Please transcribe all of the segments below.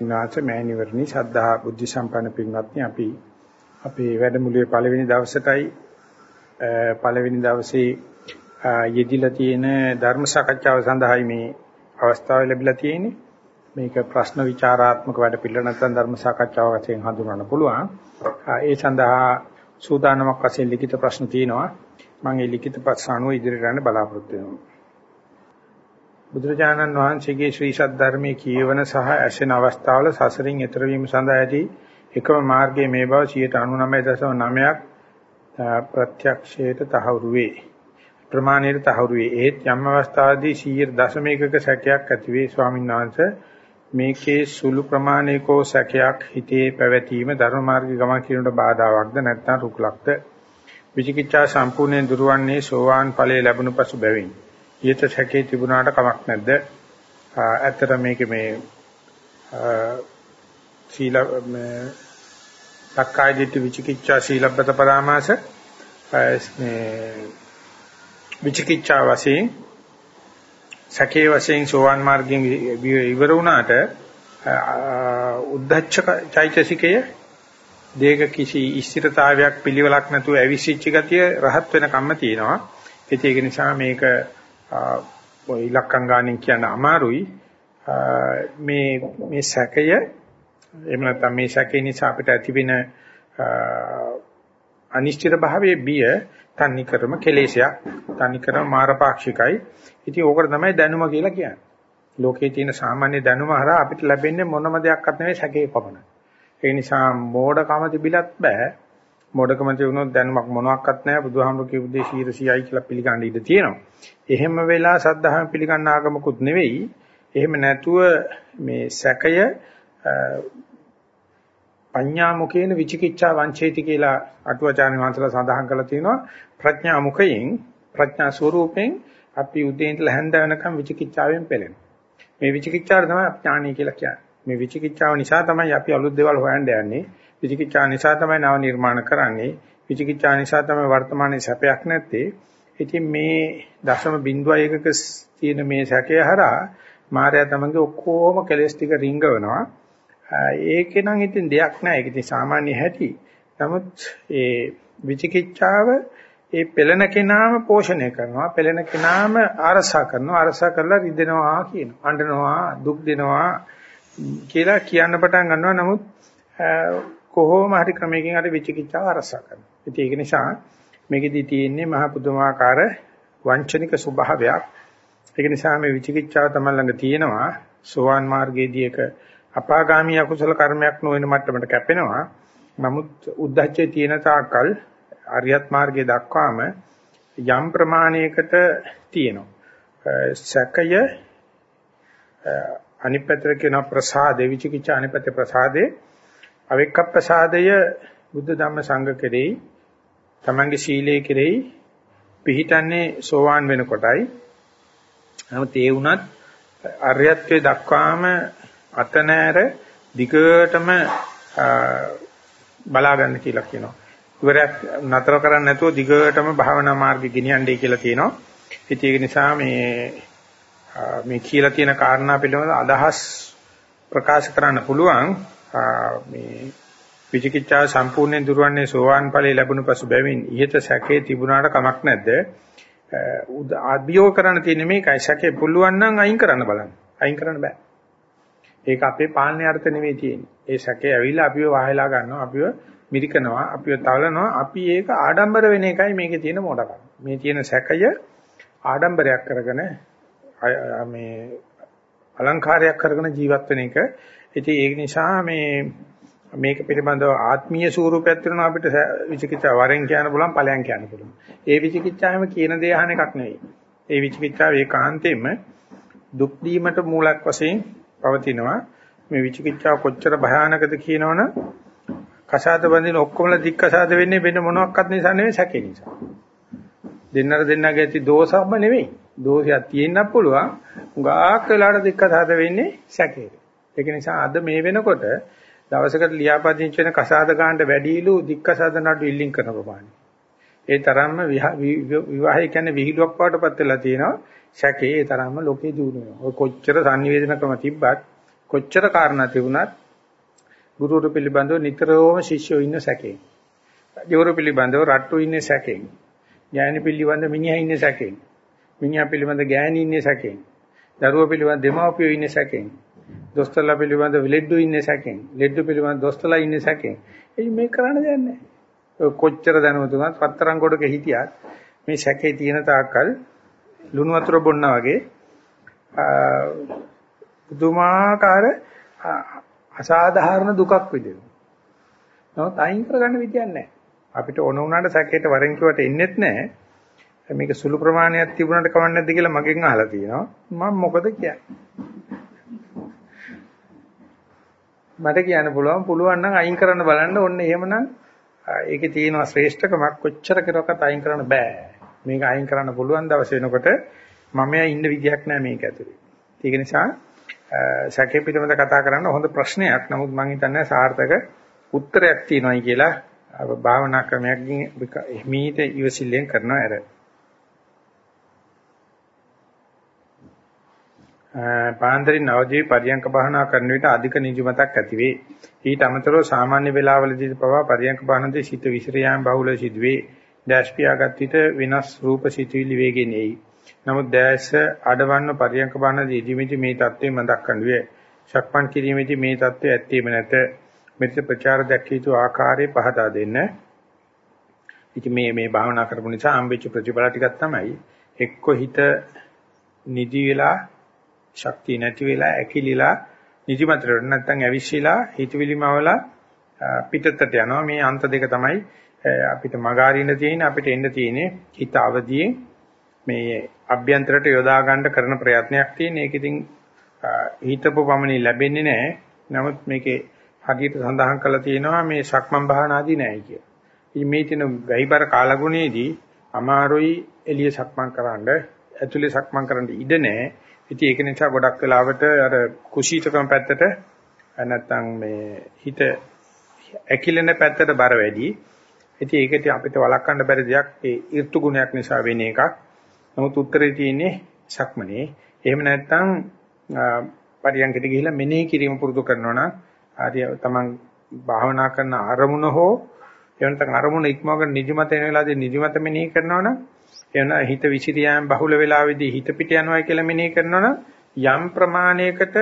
නාච මෑණිවරණි ශ්‍රද්ධා බුද්ධ සම්පන්න පින්වත්නි අපි අපේ වැඩමුළුවේ පළවෙනි දවසටයි පළවෙනි දවසේ යෙදිලා තියෙන ධර්ම සාකච්ඡාව සඳහායි මේ අවස්ථාව ලැබිලා තියෙන්නේ. මේක ප්‍රශ්න විචාරාත්මක වැඩ පිළිවෙල නැත්නම් ධර්ම සාකච්ඡාව වශයෙන් හඳුන්වන්න පුළුවන්. ඒ සඳහා සූදානමක් වශයෙන් ලිඛිත ප්‍රශ්න තියෙනවා. මම ඒ ලිඛිත ප්‍රශ්න අනුව ඉදිරියට යන්න බලාපොරොත්තු වෙනවා. බුදුරජාණන් වහන්සේගේ ශ්‍රී සද්ධර්මයේ කියවන සහ ඇසෙන අවස්ථාවල සසරින් එතර වීම සඳහා ඇති එකම මාර්ගයේ මේ බව 99.9ක් ප්‍රත්‍යක්ෂයට තහවුරු වේ. ප්‍රමාණයට තහවුරු වේ. ඒත් යම් අවස්ථාවේදී 100.1ක සැකයක් ඇති වේ ස්වාමීන් වහන්සේ මේකේ සුළු ප්‍රමාණයකෝ සැකයක් හිතේ පැවතීම ධර්ම මාර්ගයේ ගමන් කිරීමට බාධාවත්ද නැත්නම් රුකුලක්ද විචිකිච්ඡා සම්පූර්ණයෙන් දුරවන්නේ සෝවාන් ඵලයේ ලැබුණු පසු බැවිනි. ඊට සැකේ තිබුණාට කමක් නැද්ද? ඇත්තට මේක මේ සීල මේ සක්කාය දිට්ඨි විචිකිච්ඡා සීලබ්බත පරාමාස මේ විචිකිච්ඡා වශයෙන් සැකේ වශයෙන් සෝවාන් මාර්ගයෙන් ඉවර වුණාට උද්ධච්ච චෛතසිකය දෙයක කිසි ස්ථිරතාවයක් පිළිවෙලක් නැතුව ඇවිසිච්ච ගතිය රහත් වෙන කම්ම තියෙනවා. ඒක නිසා මේක ඔය ඉලක්කම් ගානින් කියන්න අමාරුයි. මේ මේ සැකය එහෙම නැත්නම් මේ සැකේ නිසා අපිට ඇතිවෙන අනිශ්චිත භාවයේ බිය තන්නිකරම කෙලේශයක් තන්නිකරම මාරපාක්ෂිකයි. ඉතින් ඕකට තමයි දැනුම කියලා කියන්නේ. ලෝකේ තියෙන සාමාන්‍ය දැනුම හරහා අපිට ලැබෙන්නේ මොනම දෙයක්වත් නෙවෙයි සැකේ පමණයි. ඒ නිසා මෝඩකම තිබිලත් බෑ. මොඩකම තිබුණොත් දැනුමක් මොනවත් නැහැ බුදුහාමුදුරු කියපු දේ 100යි කියලා පිළිගන්න ඉඩ තියෙනවා. එහෙම වෙලා සද්ධාහම පිළිගන්න ආගමකුත් නෙවෙයි. එහෙම නැතුව මේ සැකය පඤ්ඤා මුකේන විචිකිච්ඡා වංචේති කියලා අටුවාචාර්ය වහන්සේලා සඳහන් කරලා තියෙනවා. ප්‍රඥා මුකයෙන් ප්‍රඥා ස්වරූපයෙන් අපි උදේ ඉඳලා හැන්ද වෙනකම් විචිකිච්ඡාවෙන් පෙළෙනවා. මේ විචිකිච්ඡාව තමයි ඥානීය කියලා කියන්නේ. මේ විචිකිච්ඡාව නිසා තමයි අපි අලුත් දේවල් හොයන්න යන්නේ. විචිකිච්ඡා නිසා තමයි නව නිර්මාණ කරන්නේ. විචිකිච්ඡා නිසා තමයි වර්තමානයේ සැපයක් නැත්තේ. ඉතින් මේ දශම බිඳුව එකක තියෙන මේ සැකය හරහා මායя තමන්ගේ ඔක්කොම කෙලස් ටික රිංගවනවා. ඒකේ නම් ඉතින් දෙයක් නැහැ. ඒක ඉතින් සාමාන්‍ය හැටි. නමුත් ඒ විචිකිච්ඡාව ඒ පෙළෙන කෙනාම පෝෂණය කරනවා. පෙළෙන කෙනාම ආරසා කරනවා. ආරසා කරලා රිදෙනවා කියනවා. අඬනවා, දුක් දෙනවා කියලා කියන්න පටන් ගන්නවා. නමුත් කොහොම හරි ක්‍රමයකින් අර විචිකිච්ඡාව අරසා කරනවා. ඉතින් ඒක නිසා මේකෙදි තියෙන්නේ මහ පුදුමාකාර වංචනික ස්වභාවයක්. ඒක නිසා මේ විචිකිච්ඡාව තමයි ළඟ තියෙනවා. සෝවාන් මාර්ගයේදී එක අපාගාමී අකුසල කර්මයක් නොවන මට්ටමට කැපෙනවා. නමුත් උද්දච්චයේ තියෙන තාක්කල් අරියත් මාර්ගයේ දක්වාම යම් ප්‍රමාණයකට තියෙනවා. සැකය අනිත් පැත්තට කියන ප්‍රසාද විචිකිච්ඡා අනිත් පැත්තේ ප්‍රසාදේ අවික්කප්පසාදය බුද්ධ ධම්ම සංඝ කෙරෙහි තමන්ගේ සීලයේ කෙරෙහි පිහිටන්නේ සෝවාන් වෙනකොටයි. නමුත් ඒ වුණත් අරියත්වයේ දක්වාම අතනෑර දිගටම බලා ගන්න කියලා කියනවා. ඉවරයක් නතර කරන්නේ නැතුව දිගටම භාවනා මාර්ගෙ ගෙනියන්නයි කියලා කියනවා. ඉතින් ඒක නිසා මේ මේ කියලා තියෙන කාරණා පිළිබඳ අදහස් ප්‍රකාශ කරන්න පුළුවන්. මේ විචිකිච්ඡාව සම්පූර්ණයෙන් දුරවන්නේ සෝවාන් ඵලයේ ලැබුණු පසු බැවින් ඉහත සැකේ තිබුණාට කමක් නැද්ද? අභියෝග කරන්න තියෙන්නේ මේකයි සැකේ පුළුවන් නම් අයින් කරන්න බලන්න. අයින් කරන්න බෑ. ඒක අපේ පාලනයේ අර්ථ නෙමෙයි තියෙන්නේ. ඒ සැකේ ඇවිල්ලා අපිව වහලා ගන්නවා, අපිව මිරිකනවා, අපිව තවලනවා. අපි ඒක ආඩම්බර වෙන එකයි මේකේ තියෙන මොඩකම. මේ තියෙන සැකය ආඩම්බරයක් කරගෙන මේ අලංකාරයක් කරගෙන ජීවත් වෙන එක ඉතින් ඒක නිසා මේ මේක පිළිබඳව ආත්මීය ස්වරූපයක් තියෙනවා අපිට විචිකිච්ඡා වරෙන් කියන්න පුළුවන් ඵලයන් කියන්න පුළුවන්. ඒ විචිකිච්ඡාවෙම කියන දේ අහන එකක් නෙවෙයි. ඒ විචිකිච්ඡාව ඒකාන්තයෙන්ම දුක් දීමට මූලක් වශයෙන් පවතිනවා. මේ විචිකිච්ඡාව කොච්චර භයානකද කියනවනම් කසාද බඳින ඔක්කොමලා දික් කසාද වෙන්නේ වෙන මොනවත් නිසා නෙවෙයි සැකේ නිසා. දෙන්නර දෙන්නගේ ඇති දෝෂක්ම නෙවෙයි. දෝෂයක් තියෙන්නත් පුළුවන්. උගාක් වෙලාට දික් කසාද වෙන්නේ සැකේ. ඒක නිසා අද මේ වෙනකොට දවසකට ලියාපදිංචි වෙන කසාද ගන්නට වැඩිලු දික්කසාද නඩු ඉල්ලින් කරන ප්‍රමාණය. ඒ තරම්ම විවාහය කියන්නේ විහිළුවක් වඩටපත් වෙලා තියෙනවා. සැකේ ඒ තරම්ම ලෝකේ දිනුනවා. ඔය කොච්චර sannivedana ක්‍රම තිබ්බත් කොච්චර කාරණා තිබුණත් ගුරුවරු පිළිබඳව නිතරම ශිෂ්‍යෝ ඉන්න සැකේ. ජෝරු පිළිබඳව රට්ටු ඉන්නේ සැකෙන්. ඥාන පිළිබඳ මිනිහා ඉන්නේ සැකෙන්. මිනිහා පිළිබඳ ගෑණි ඉන්නේ සැකෙන්. දරුවෝ පිළිබඳ දෙමාපියෝ ඉන්නේ සැකෙන්. දොස්තරලා පිළිබඳ ලෙඩ්ඩු ඉන්නේ සැකෙන්. ලෙඩ්ඩු පිළිබඳ දොස්තරලා ඉන්නේ සැකෙන්. එයි මේ කරන්න දෙයක් නැහැ. කොච්චර දැනුම තුනත් පත්තරන් කොටක හිටියත් මේ සැකේ තියෙන තාක්කල් ලුණු වතුර බොන්නා වගේ පුදුමාකාර අසාධාරණ දුකක් විඳිනවා. නමුත් අයින් කරගන්න විදියක් නැහැ. අපිට ඕන වුණාට සැකේට වරෙන් කිව්වට එන්නෙත් නැහැ. මේක සුළු ප්‍රමාණයක් තිබුණාට කවන්නේ නැද්ද කියලා මගෙන් අහලා තියෙනවා. මම මොකද කියන්නේ? මට කියන්න පුළුවන් පුළුවන් නම් අයින් කරන්න බලන්න ඕන්න එහෙමනම් ඒකේ තියෙනවා ශ්‍රේෂ්ඨකමක් කොච්චර කෙරුවක්වත් අයින් කරන්න බෑ. මේක අයින් කරන්න පුළුවන් දවස් වෙනකොට මම ඉන්න විදියක් නෑ මේක ඇතුලේ. ඒක නිසා සැකේ පිටමද කතා කරන්න හොඳ ප්‍රශ්නයක්. නමුත් මම හිතන්නේ සාර්ථක උත්තරයක් තියෙනවායි කියලා භාවනා ක්‍රමයකින් හිමීට ඉවසිල්ලෙන් කරනවා ඇර. පාන්දරින් අවදී පරියංක භාවනා කරන විට අධික නිදිමතක් ඇති වේ. ඊට අමතරව සාමාන්‍ය වේලාවලදී පවා පරියංක භාවනාවේ සිත විසිර යාම බහුල සිදුවේ. දැස් පියාගත් විට වෙනස් රූප සිතුවිලි වේගෙන් එයි. නමුත් දැස අඩවන්න පරියංක භාවනාවේ ඉදිමිති මේ தත්ත්වය මතක් කරනුවේ. ශක්මන් කිරීමේදී මේ தත්ත්වය ඇත්තේම නැත. මෙතන ප්‍රචාර දැක්විය යුතු ආකාරය පහදා දෙන්න. ඉතින් මේ මේ භාවනා කරපු නිසා හම්බෙච්ච ප්‍රතිඵල ටිකක් තමයි එක්ක හිත නිදි වෙලා ශක්තිය නැති වෙලා ඇකිලිලා නිදිමතට නැත්තම් ඇවිස්සීලා හිතවිලිමවලා පිටතට යනවා මේ අන්ත දෙක තමයි අපිට මගාරින්න තියෙන අපිට එන්න තියෙන්නේ හිත අවදියෙන් මේ අභ්‍යන්තරයට යොදා ගන්න කරන ප්‍රයත්නයක් තියෙන. ඒක ඉතින් හිතපු පමණින් ලැබෙන්නේ නැහැ. නමුත් මේකේ හදිහට සඳහන් කරලා තියෙනවා මේ සක්මන් භාවනාදී නැහැ කිය. ඉතින් මේ තියෙන වැහිබර කාලගුණයේදී අමාරුයි එළිය සක්මන් කරන්න, ඇතුලේ සක්මන් කරන්න ඉඩ නැහැ. ඉතින් ඒක නිසා ගොඩක් වෙලාවට අර කුසීතකම පැත්තට නැත්තම් මේ හිත ඇකිලෙන පැත්තට බර වැඩි. ඉතින් ඒකට අපිට වළක්වන්න බැරි දෙයක් ඒ ඍතු ගුණයක් නිසා වෙන එකක්. නමුත් උත්තරේ තියෙන්නේ සක්මනේ. එහෙම නැත්තම් පරියන්කට ගිහිල්ලා මෙනෙහි කිරීම පුරුදු කරනවා නම් ආදී තමන් භාවනා කරන අරමුණ හෝ එවනතන් අරමුණ ඉක්මවගෙන නිදිමත එන වෙලාවේදී නිදිමත මෙනෙහි කරනවනම් එවන හිත විසිරියාම බහුල වෙලාවේදී හිත පිට යනවා කියලා මෙනෙහි කරනවනම් යම් ප්‍රමාණයකට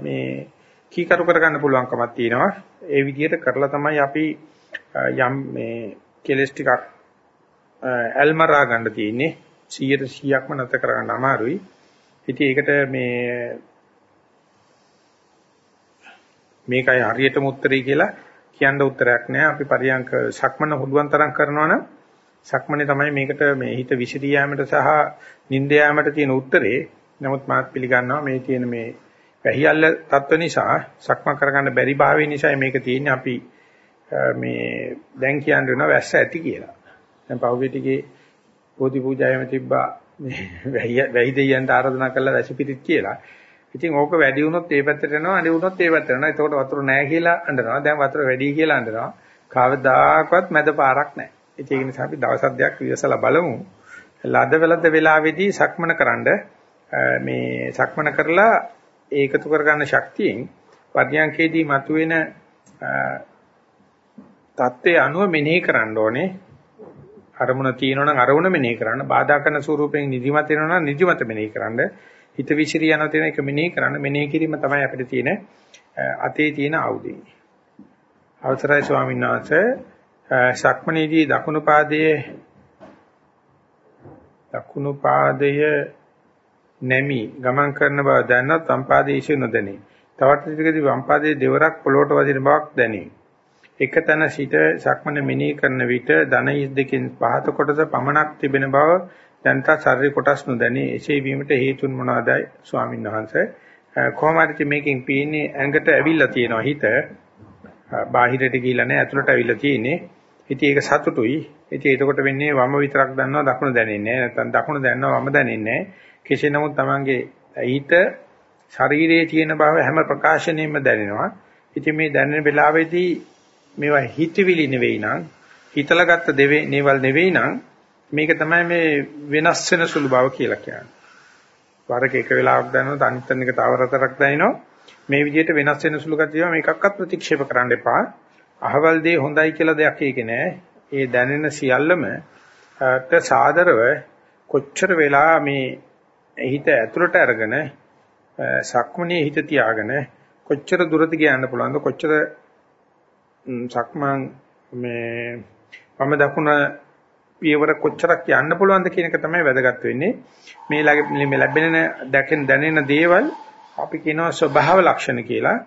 මේ කීකරු කරගන්න පුළුවන්කමක් තියෙනවා. ඒ විදිහට කරලා තමයි අපි යම් මේ කෙලස් ටිකක් ඇල්මරා ගන්න තියෙන්නේ. 100ට 100ක්ම නැත කරගන්න අමාරුයි. ඉතින් ඒකට මේ මේකයි හරියටම උත්තරේ කියලා කියන්න උත්තරයක් නැහැ. අපි පරියන්ක සක්මන හුදුවන් තරම් කරනවනම් සක්මනේ තමයි මේකට මේ හිත විසිරී යාමට සහ නිින්ද යාමට තියෙන උත්තරේ. නමුත් මාත් පිළිගන්නවා මේ තියෙන මේ වැහියල්ල තත්ත්ව නිසා සක්මන් කරගන්න බැරි භාවය නිසා මේක තියෙන්නේ අපි මේ දැන් කියන්න වෙනවා වැස්ස ඇති කියලා. දැන් පහුගිය ටිකේ බෝධි පූජාවෙම තිබ්බා මේ වැහි දෙයියන්ට ආරාධනා කළා වැසිපිරිත් කියලා. ඉතින් ඕක වැඩි වුණොත් ඒ පැත්තට යනවා අඩි වුණොත් ඒ පැත්තට යනවා. එතකොට වතුර නැහැ කියලා අඬනවා. දැන් වතුර වැඩි කියලා අඬනවා. කවදාකවත් මැද පාරක් නැහැ. ඒක නිසා අපි දවස් දෙකක් විවසලා බලමු. ලද වෙලද වෙලාවේදී සක්මන කරන්ඩ මේ සක්මන කරලා ඒකතු කරගන්න ශක්තියෙන් පර්යංකේදී මතුවෙන தත්ත්වයේ අනුව මෙනෙහි කරන්න ඕනේ. අරමුණ තියෙනවා නම් අරමුණ මෙනෙහි කරන්න. බාධා කරන ස්වරූපයෙන් නිදිමත වෙනවා නම් නිදිමත මෙනෙහි කරන්න. හිත විසිරී යන තැන එක මෙනෙහි කරන්න මෙනෙහි කිරීම තමයි අපිට තියෙන අතේ තියෙන ආයුධය. අවසරයි ස්වාමීන් වහන්සේ සක්මණේදී දකුණු පාදයේ දකුණු පාදය නැමි ගමන් කරන බව දැනනත් වම් පාදයේ ඉසු නොදැනේ. තවත් ටිකදී වම් පාදයේ දෙවරක් පොළොවට වදින බවක් දැනේ. එක තැන සිට සක්මන මෙනෙහි කරන විට ධන ඉස් දෙකෙන් පහත කොටස පමණක් තිබෙන බව දැන්ට ශරීර කොටස් නොදැනී එසේ වීමට හේතුන් මොනවාදයි ස්වාමීන් වහන්සේ කොහොම හරි මේකෙන් පීන්නේ ඇඟට ඇවිල්ලා තියෙනවා හිත බාහිරට ගිහිල්ලා නැහැ ඇතුළට ඇවිල්ලා තියෙන්නේ ඉතින් ඒක සතුටුයි ඉතින් එතකොට වෙන්නේ වම විතරක් දන්නවා දකුණ දැනෙන්නේ නැහැ නැත්නම් දකුණ දන්නවා වම දැනෙන්නේ නැහැ කෙසේ නමුත් Tamange හිත ශරීරයේ තියෙන බව හැම ප්‍රකාශනයෙන්ම දැනෙනවා ඉතින් මේ දැනෙන වෙලාවේදී මේවා හිතවිලි නෙවෙයි නං හිතලා ගත්ත දෙවේ නේවල් නෙවෙයි නං මේක තමයි මේ වෙනස් වෙන සුළු බව කියලා කියන්නේ. වරක එක වෙලාවක් දැනෙනවා අනිත් එක තව රතරක් දැනෙනවා. මේ විදිහට වෙනස් වෙන සුළු ගතිය මේකක්වත් ප්‍රතික්ෂේප කරන්න එපා. අහවල් දේ හොඳයි කියලා දෙයක් ඒකේ නෑ. ඒ දැනෙන සියල්ලම ට සාදරව කොච්චර වෙලා මේ හිත ඇතුළට අරගෙන සක්මණේ හිත තියාගෙන කොච්චර දුරද කියන්න පුළුවන්ද කොච්චර සක්මන් මේ වම දකුණ පියවර කොච්චරක් යන්න පුළුවන්ද කියන එක තමයි වැදගත් වෙන්නේ මේ ලැබෙන දැකෙන දැනෙන දේවල් අපි කියනවා ස්වභාව ලක්ෂණ කියලා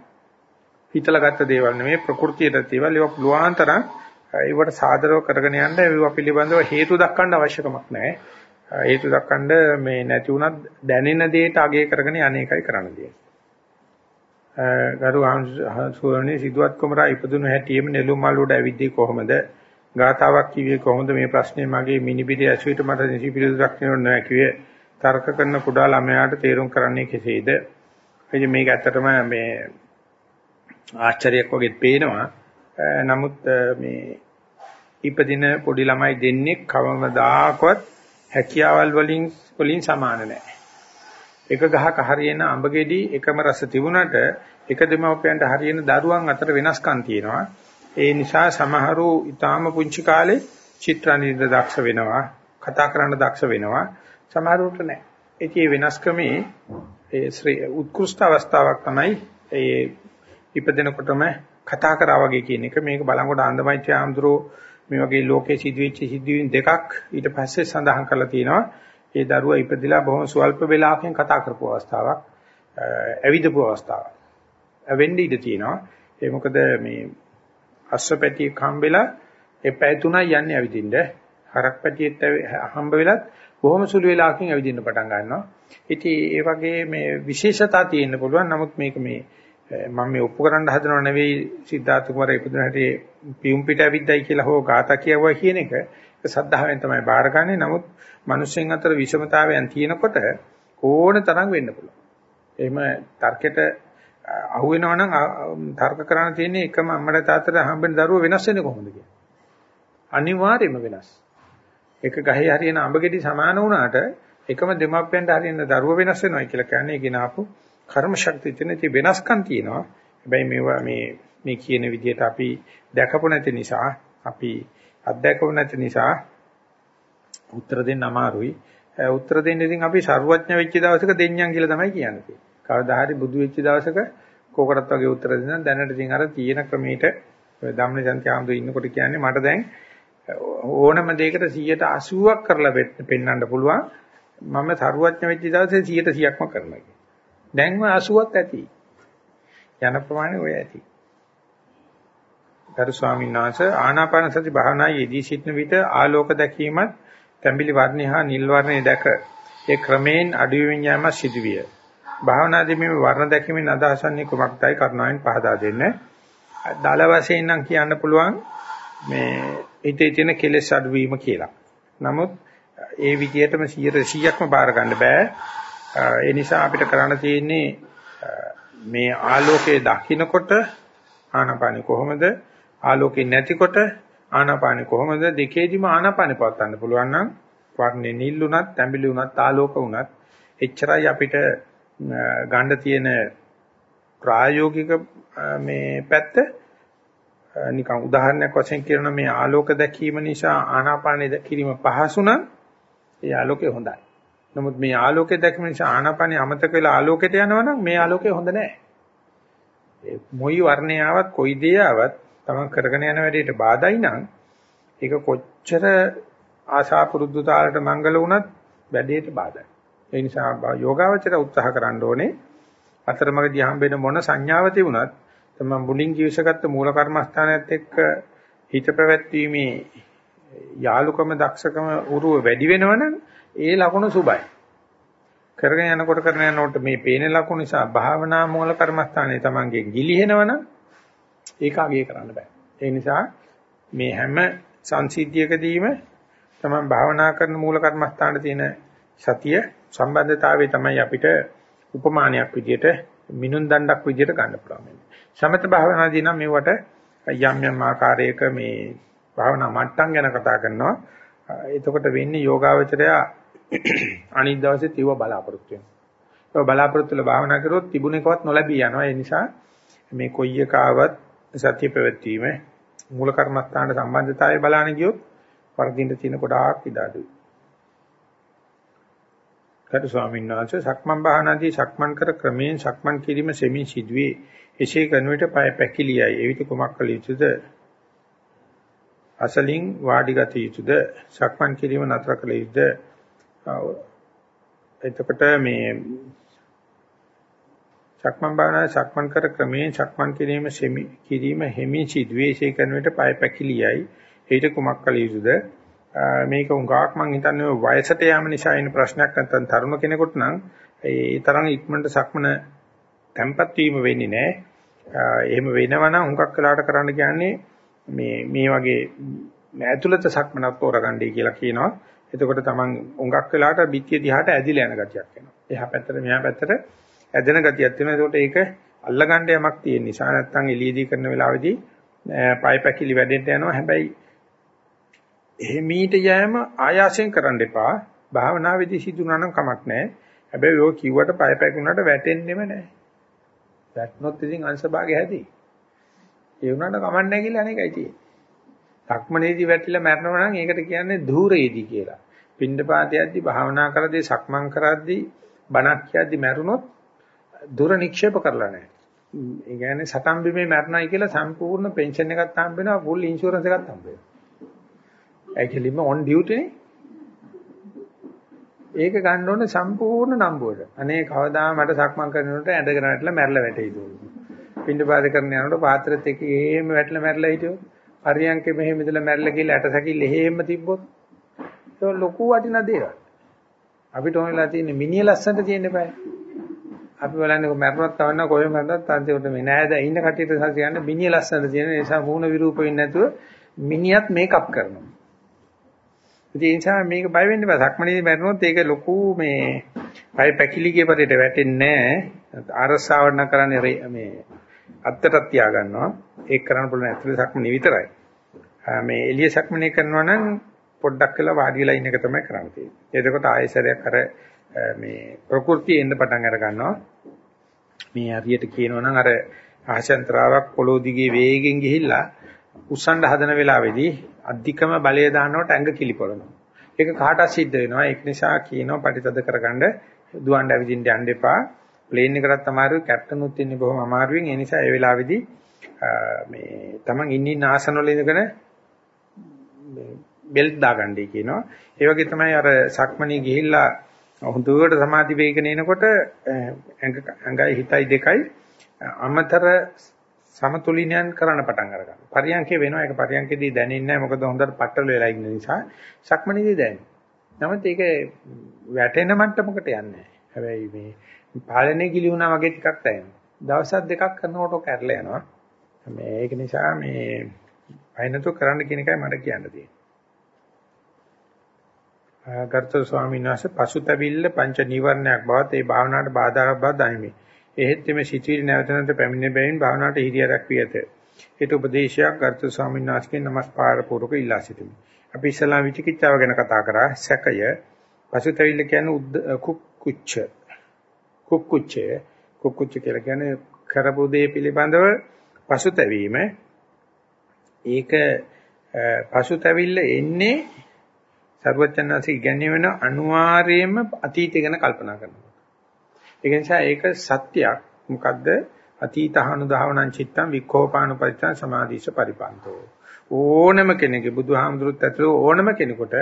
හිතලා ගත්ත දේවල් නෙමෙයි ප්‍රകൃතියට දේවල් ඒවා පුළුවන් තරම් ඒවට සාදරව කරගෙන යන්න ඒවා පිළිබඳව හේතු දක්වන්න අවශ්‍යකමක් නැහැ හේතු දක්වන්න මේ නැති වුණත් දැනෙන දෙයට අගය කරගෙන අනේකයි කරන්න තියෙන්නේ. ගරු හංසුවනේ සිදුවත් කුමරා ඉපදුණු හැටියෙම නෙළුම් මල් උඩ ඇවිද්දී කොහොමද? ගාතාවක් කිව්වේ කොහොමද මේ ප්‍රශ්නේ මගේ මිනිබිඩි ඇසුවිට මට නිසි පිළිතුරක් දෙන්න නැහැ කිව්වේ. තර්ක කරන කුඩා ළමයාට තේරුම් කරන්නේ කෙසේද? එයි මේක ඇත්තටම මේ ආශ්චර්යයක් වගේ පේනවා. නමුත් මේ ඉපදින පොඩි ළමයි දෙන්නේ කවමදාකවත් හැකියාවල් වලින් වලින් සමාන නැහැ. එක ගහක හරියන අඹ ගෙඩි එකම රස තිබුණට එක දෙමව්පියන්ට හරියන දරුවන් අතර වෙනස්කම් තියෙනවා. ඒ නිසා සමහරු ඊටාම පුංචි කාලේ චිත්‍රානිද දක්ෂ වෙනවා, කතා කරන්න දක්ෂ වෙනවා. සමහරුන්ට නැහැ. ඒකේ වෙනස්කමේ ඒ ශ්‍රී උත්කෘෂ්ඨ අවස්ථාවක් තමයි ඒ ඉපදෙනකොටම කතා කරා වගේ කියන එක. මේක බලංගොඩ ආන්දමයිත්‍ය ආම්ද්‍රෝ මේ වගේ ලෝකේ සිදුවෙච්ච සිදුවීම් දෙකක් ඊට පස්සේ සඳහන් කරලා තියෙනවා. ඒ දරුවා ඉපදිලා බොහොම ස්වල්ප වේලාවකින් කතා කරපු අවස්ථාවක්, ඇවිදපු අවස්ථාවක්. ඇවෙන්නේ ඉඳ තියෙනවා. ඒ මොකද මේ අස්සපැටි කම්බෙලා ඒ පැය තුනයි යන්නේ ඇවිදින්න. හරක් පැටියෙත් හම්බ වෙලත් බොහොම සුළු වේලාවකින් ඇවිදින්න පටන් ගන්නවා. ඉතින් ඒ වගේ මේ විශේෂතා තියෙන්න පුළුවන්. නමුත් මේක මේ මම මේ ඔප්පු කරන්න හදනව නෙවෙයි සිද්ධාර්ථ කුමාරයා ඉපදුන හැටි පියුම් පිට ඇවිද්දයි කියලා හෝ ગાතා කියවුවා කියන එක සද්ධාවෙන් තමයි බාරගන්නේ. නමුත් මිනිස්සුන් අතර විෂමතාවයන් තියෙනකොට ඕන තරම් වෙන්න පුළුවන්. එහෙම තර්කයට අහු වෙනවා නම් තර්ක කරන්න තියෙන්නේ එකම අම්මට තාත්තට හම්බෙන දරුවෝ වෙනස් වෙන්නේ කොහොමද කියන්නේ. අනිවාර්යයෙන්ම වෙනස්. එක ගහේ හරියන අඹ ගෙඩි සමාන වුණාට එකම දෙමාපියන්ට හරියන දරුවෝ වෙනස් වෙනවා කියලා කියන්නේ ඒ ගෙනාපු කර්ම ශක්තිය තියෙන ඉතින් වෙනස්කම් තියෙනවා. හැබැයි මේවා මේ මේ කියන විදිහට අපි දැකපු නැති නිසා අපි අත්දැකපු නැති නිසා උත්තර දෙන්න අමාරුයි. උත්තර දෙන්න ඉතින් අපි ਸਰුවඥ වෙච්ච දවසක දෙඤ්ඤම් කියලා තමයි කියන්නේ. කවදා හරි බුදු වෙච්ච දවසක කෝකටත් වගේ උත්තර දෙන්න දැනට ඉතින් අර තියෙන ක්‍රමයට ධම්ම ජන්තිආම්දු ඉන්නකොට කියන්නේ මට දැන් ඕනම දෙයකට 180ක් කරලා පෙන්වන්න පුළුවන්. මම ਸਰුවඥ වෙච්ච දවසේ 100%ක්ම කරනවා දැන් ඔය 80ක් ඇති. යන ප්‍රමාණය ඔය ඇති. ගරු ස්වාමීන් වහන්සේ ආනාපාන සති භාවනායේ යෙදී සිටින විට ආලෝක දැකීමත් තැඹිලි වර්ණය හා නිල් වර්ණය දැක ඒ ක්‍රමයෙන් අඩුවෙමින් යාම සිදුවිය. භාවනාදී මේ වර්ණ දැකීමෙන් අදහසන්නේ කුමක්දයි කරුණාවෙන් පහදා දෙන්න. දල වශයෙන් නම් කියන්න පුළුවන් මේ හිතේ තියෙන කෙලෙස් අඩුවීම කියලා. නමුත් ඒ විදිහටම 100%ක්ම බාර ගන්න බෑ. ඒ නිසා අපිට කරන්න තියෙන්නේ මේ ආලෝකයේ දකින්නකොට ආනාපානෙ කොහොමද? ආලෝකේ නැතිකොට ආනාපානෙ කොහොමද? දෙකේදිම ආනාපානෙ පවත්වන්න පුළුවන් නම් වර්ණේ නිල් උනත් තැඹිලි උනත් ආලෝක උනත් එච්චරයි අපිට ගන්න තියෙන ප්‍රායෝගික මේ පැත්ත. නිකන් උදාහරණයක් වශයෙන් කියනවා මේ ආලෝක දැකීම නිසා ආනාපානෙ දැකීම පහසු නම් ඒ ආලෝකය හොඳයි. නමුත් මේ ආලෝකය දැකීම නිසා ආනාපානිය අමතක වෙලා ආලෝකයට යනවනම් මේ ආලෝකය හොඳ නැහැ. ඒ මොයි වර්ණය ආවත් කොයි දේ ආවත් තමන් කරගෙන යන වැඩේට බාධායි නම් ඒක කොච්චර ආශා පුරුදු තාලට මංගල වුණත් වැඩේට බාධායි. ඒ නිසා යෝගාවචර උත්සාහ කරන්න ඕනේ අතරමඟදී හම්බෙන මොන සංඥාව තිබුණත් තමන් මුලින් ජීවිසගත්තු මූල කර්මස්ථානයත් එක්ක හිත පැවැත්වීමේ යාලුකම දක්ෂකම උරුව වැඩි වෙනවනම් ඒ ලකුණු සුබයි. කරගෙන යනකොට කරගෙන යනකොට මේ පේන ලකුණු නිසා භාවනා මූල කර්මස්ථානයේ Tamange ගිලිහෙනවනම් ඒක අගය කරන්න බෑ. ඒ නිසා මේ හැම සංසිද්ධියකදීම Taman භාවනා කරන මූල කර්මස්ථානයේ තියෙන සතිය සම්බන්ධතාවය තමයි අපිට උපමානයක් විදියට මිනුන් දණ්ඩක් විදියට ගන්න පුළුවන්. සමත භාවනාදී නම් මේවට යම් යම් ආකාරයක මේ භාවනා මට්ටම් ගැන කතා කරනවා. එතකොට වෙන්නේ යෝගාවචරයා අනිත් දවසේ තිව බලාපොරොත්තු වෙනවා. ඔය බලාපොරොත්තු වෙලා භාවනා කරොත් තිබුණ එකවත් නොලැබී යනවා. ඒ නිසා මේ කොයි එකාවත් සත්‍ය පැවැත්වීම මූල කර්මස්ථානට සම්බන්ධතාවය බලන්න ගියොත් වර්ධින්න තියෙන ගොඩාක් ඉඩ අඩුයි. කරු ස්වාමීන් වහන්සේ සක්මන් භාවනාදී සක්මන් කර ක්‍රමයෙන් සක්මන් කිරීම සෙමින් සිදුවේ. එසේ කරන විට පය පැකිලියයි. එවිට කුමක් කළ යුතුද? අසලින් වාඩිගත යුතුද? සක්මන් කිරීම නතර කළ යුතුද? එතකොට මේ සක්මන් භාවනා සක්මන් කර ක්‍රමයෙන් සක්මන් කිරීම සෙමි කිරීම හිමින් සිදුවේ. ඒ කරන විට පය පැකිලියයි. ඊට කුමක් කළ යුතුද? මේක උඟාක් මං හිතන්නේ වයසට යාම නිසා එන ප්‍රශ්නයක් නැත්නම් තරුණ කෙනෙකුට නම් ඒ තරම් ඉක්මනට සක්මන tempat වීම වෙන්නේ නැහැ. එහෙම වෙනවා නම් හුඟක් වෙලාට කරන්න කියන්නේ මේ මේ වගේ ඇතුළත සක්මනක් තෝරගන්නයි කියලා කියනවා. එතකොට තමන් හුඟක් වෙලාට පිටිය දිහාට ඇදිලා යන ගතියක් එනවා. එහා පැත්තට මෙහා පැත්තට ඇදෙන ගතියක් තියෙනවා. එතකොට ඒක අල්ලගන්න යමක් තියෙන නිසා නැත්නම් එළියදී කරන වෙලාවේදී පය පැකිලි වැඩෙන්න යනවා. හැබැයි එහෙමීට යෑම ආයාසයෙන් කරන්න එපා. භාවනාවේදී සිදුනා නම් කමක් නැහැ. හැබැයි ඔය කිව්වට පය පැකුණාට වැටෙන්නෙම නැහැ. වැටුනොත් ඉතින් අංශභාගය හැදී. ඒ වුණාට කමක් නැහැ කියලා අනේකයි තියෙන්නේ. සක්මනේදී වැටිලා මැරෙනවා නම් ඒකට කියන්නේ ධූරේදී කියලා. පින්ඩපාතයේදී භාවනා කරද්දී සක්මන් කරද්දී බණක් කියද්දී මැරුණොත් දුර නික්ෂේප කරලා නැහැ. ඒ කියන්නේ සටන් බිමේ මැරණයි කියලා සම්පූර්ණ පෙන්ෂන් එකක් හම්බ වෙනවා, ෆුල් ඉන්ෂුරන්ස් එකක් හම්බ වෙනවා. ඇක්චුලිම ඔන් ඩියුටි නේ. ඒක ගන්න ඕනේ සම්පූර්ණ නම්බුවට. අනේ කවදා මට සක්මන් කරනකොට ඇඳගෙන වැටලා මැරලා වැටෙයිද? පින්න පාද කරන යනකොට පාත්‍රෙත් එක්ක එහෙම වැටලා මැරලා හිටියොත්, හරියන්කේ මෙහෙම ඉඳලා මැරලා කියලා ඇට සැකිල්ල එහෙම තිබ්බොත් ඒක ලොකු වටිනා දේවල්. අපිට ඕනෙලා තියෙන්නේ මිනිහ ලස්සනට තියෙන්න බෑ. අපි බලන්නේ මැරුණත් තවන්න කොහෙම මැරුණත් අන්තිමට මේ නෑද ඉන්න කටියට සසියන්න මිනිහ ලස්සනට තියෙන නිසා මූණ විරූප වෙන්නේ නැතුව මිනිහත් මේකප් කරනවා. ඒ නිසා මේක බය වෙන්න බෑ. සක්මණේදී මැරුණොත් ඒක ලොකු මේ පය පැකිලිගේ පරිදි වැටෙන්නේ නැහැ. ආරස්සාවන්න කරන්නේ මේ අත්තටත් තියා ගන්නවා. ඒක කරන්න පුළුවන් ඇතුලේ සක්මනේ විතරයි. මේ එළිය සක්මනේ කරනවා නම් පොඩ්ඩක් වෙලා වාඩි වෙලා ඉන්න එක තමයි කරන්න තියෙන්නේ. එතකොට ආයෙසරයක් අර මේ ප්‍රകൃතිය එන්න පටන් අර ගන්නවා. මේ හරියට කියනවා නම් අර ආශයන්තරාවක් පොළොව දිගේ වේගෙන් ගිහිල්ලා උස්සන්න හදන වෙලාවේදී අධිකම බලය දානකොට ඇඟ කිලිපොළනවා. ඒක කාටවත් සිද්ධ වෙනවා. ඒක නිසා කියනවා පරිතද කරගන්න දුවන්න ඇවිදින්න යන්න එපා. ප්ලේන් එකකටත් අමාරුයි, කැප්ටන් උත් ඉන්නේ බොහොම අමාරුවෙන්. ඒ නිසා ඒ වෙලාවේදී මේ Taman ඉන්න ඉන්න ආසන වල ඉඳගෙන බෙල්ට් දාගන්නයි කියනවා. ඒ වගේ තමයි අර සක්මණේ ගිහිල්ලා හුදුවට සමාධි වේගන එනකොට ඇඟයි හිතයි දෙකයි අමතර සමතුලිනයන් කරන්න පටන් අරගන්නවා. පරියන්කේ වෙනවා ඒක පරියන්කේදී දැනෙන්නේ නැහැ මොකද හොඳට පట్టල වෙලා ඉන්න නිසා සක්මණේදී දැනෙනවා. නමුත් ඒක වැටෙන මට්ටමකට යන්නේ නැහැ. හැබැයි මේ පාලනේ කිලි වුණා වගේ ටිකක් දැනෙනවා. දවස් දෙකක් කරනකොට ඔක ඇරලා යනවා. මේ ඒක නිසා මේ අයිනතු කරන්න කියන එකයි මට කියන්න තියෙන්නේ. ගර්ථ ස්වාමීන් වහන්සේ පසුතැවිල්ල පංච නීවරණයක් බවත් ඒ භාවනාවට බාධාවක් බව දනිමි. එහෙත් මේ සිටිවිලි නැවත නැවත පැමිණෙන බැවින් භාවනාවට හිරියරක් විය ඇත. ඒට උපදේශයක් ගර්ථ ස්වාමීන් වහන්සේගෙන් নমස්කාර පූර්වක ඉල්ලා සිටිමි. අපි ඉස්ලාම විචිකිච්ඡාව ගැන කතා කරා. සැකය පසුතැවිල්ල කියන්නේ කුක්කුච්ච. කුක්කුච්චය කුක්කුච්ච කියලා කියන්නේ කරපු දේ පිළිබඳව පසුතැවීම. ඒක පසුතැවිල්ල එන්නේ සර්වචන්නන්සේ ඉගැන්වීම වෙන අනිවාර්යයෙන්ම අතීතය ගැන කල්පනා කරනවා. ඒක නිසා ඒක සත්‍යයක්. මොකද්ද? අතීතහනු දහවණං චිත්තං වික්ඛෝපානුපරිත්තං සමාධිස්ස පරිපන්තෝ. ඕනම කෙනෙකුගේ බුදුහාමුදුරුත් ඇතුළු ඕනම කෙනෙකුට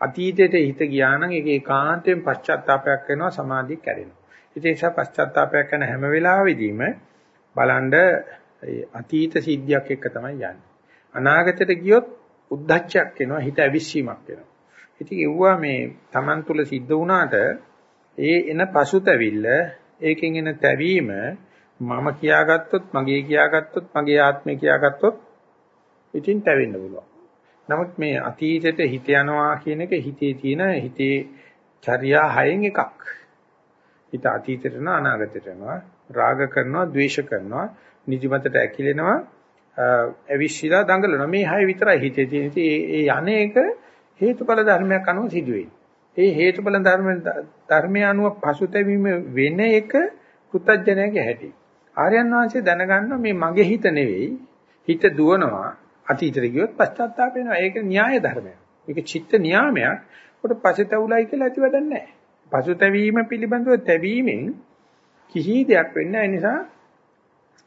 අතීතයට හිත ගියා නම් ඒක ඒකාන්තයෙන් පශ්චාත්තාවයක් වෙනවා සමාධිය කැඩෙනවා. ඒ නිසා පශ්චාත්තාවයක් කරන හැම වෙලාවෙදීම බලන්න අතීත සිද්ධියක් එක්ක තමයි යන්නේ. අනාගතයට ගියොත් උද්දච්චයක් එනවා හිත ඇවිස්සීමක් වෙනවා. ඉතින් ඒවුවා මේ Taman තුල සිද්ධ වුණාට ඒ එන පසුතැවිල්ල ඒකෙන් එන තැවීම මම කියාගත්තොත් මගේ කියාගත්තොත් මගේ ආත්මය කියාගත්තොත් ඉතින් තැවෙන්න පුළුවන්. නමුත් මේ අතීතයට හිත යනවා කියන එක හිතේ තියෙන හිතේ චර්යා හයෙන් එකක්. හිත අතීතයට යනවා අනාගතයට යනවා රාග කරනවා ද්වේෂ කරනවා නිදිමතට ඇකිලෙනවා අවිශ්ිලා දඟලනවා මේ හය විතරයි හිතේ තියෙන. ඒ යන්නේක හේතුඵල ධර්මයක් අනුව සිදුවෙන්නේ. ඒ හේතුඵල ධර්ම ධර්මයේ අනුව පසුතැවීම වෙන එක පුත්තජනයාගේ හැටි. ආර්යයන් වහන්සේ දැනගන්නවා මේ මගේ හිත නෙවෙයි. හිත දුවනවා අතීතෙට ගියොත් පශ්චාත්තාප වෙනවා. ඒක න්‍යාය ධර්මයක්. මේක චිත්ත නියාමයක්. උඩ පසුතැවුලයි කියලා ඇති වැඩක් නැහැ. පසුතැවීම පිළිබඳව තැවීමෙන් කිසි දෙයක් වෙන්නේ නිසා